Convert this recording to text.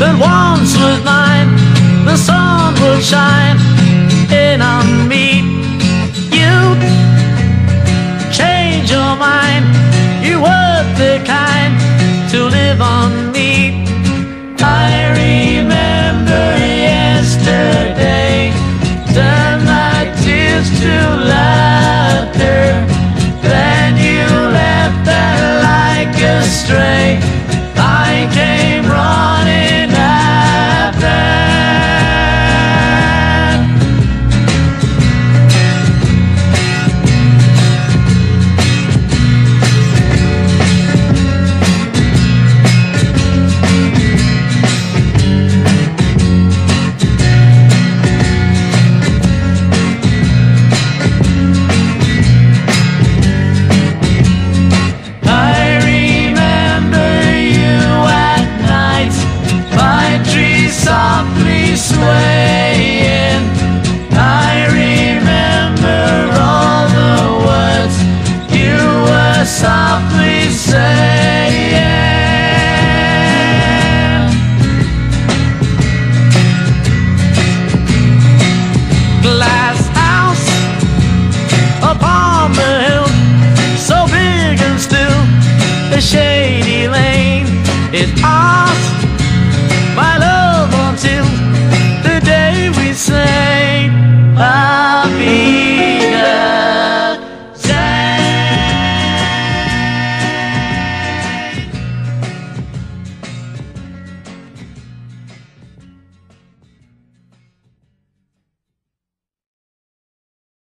that once was mine, the sun will shine in on me. You change your mind, you were the kind to live on me. I remember yesterday, turned my tears to laughter. Then you left that like a stray. glass house upon the hill, so big and still, The shady lane. is asked my love.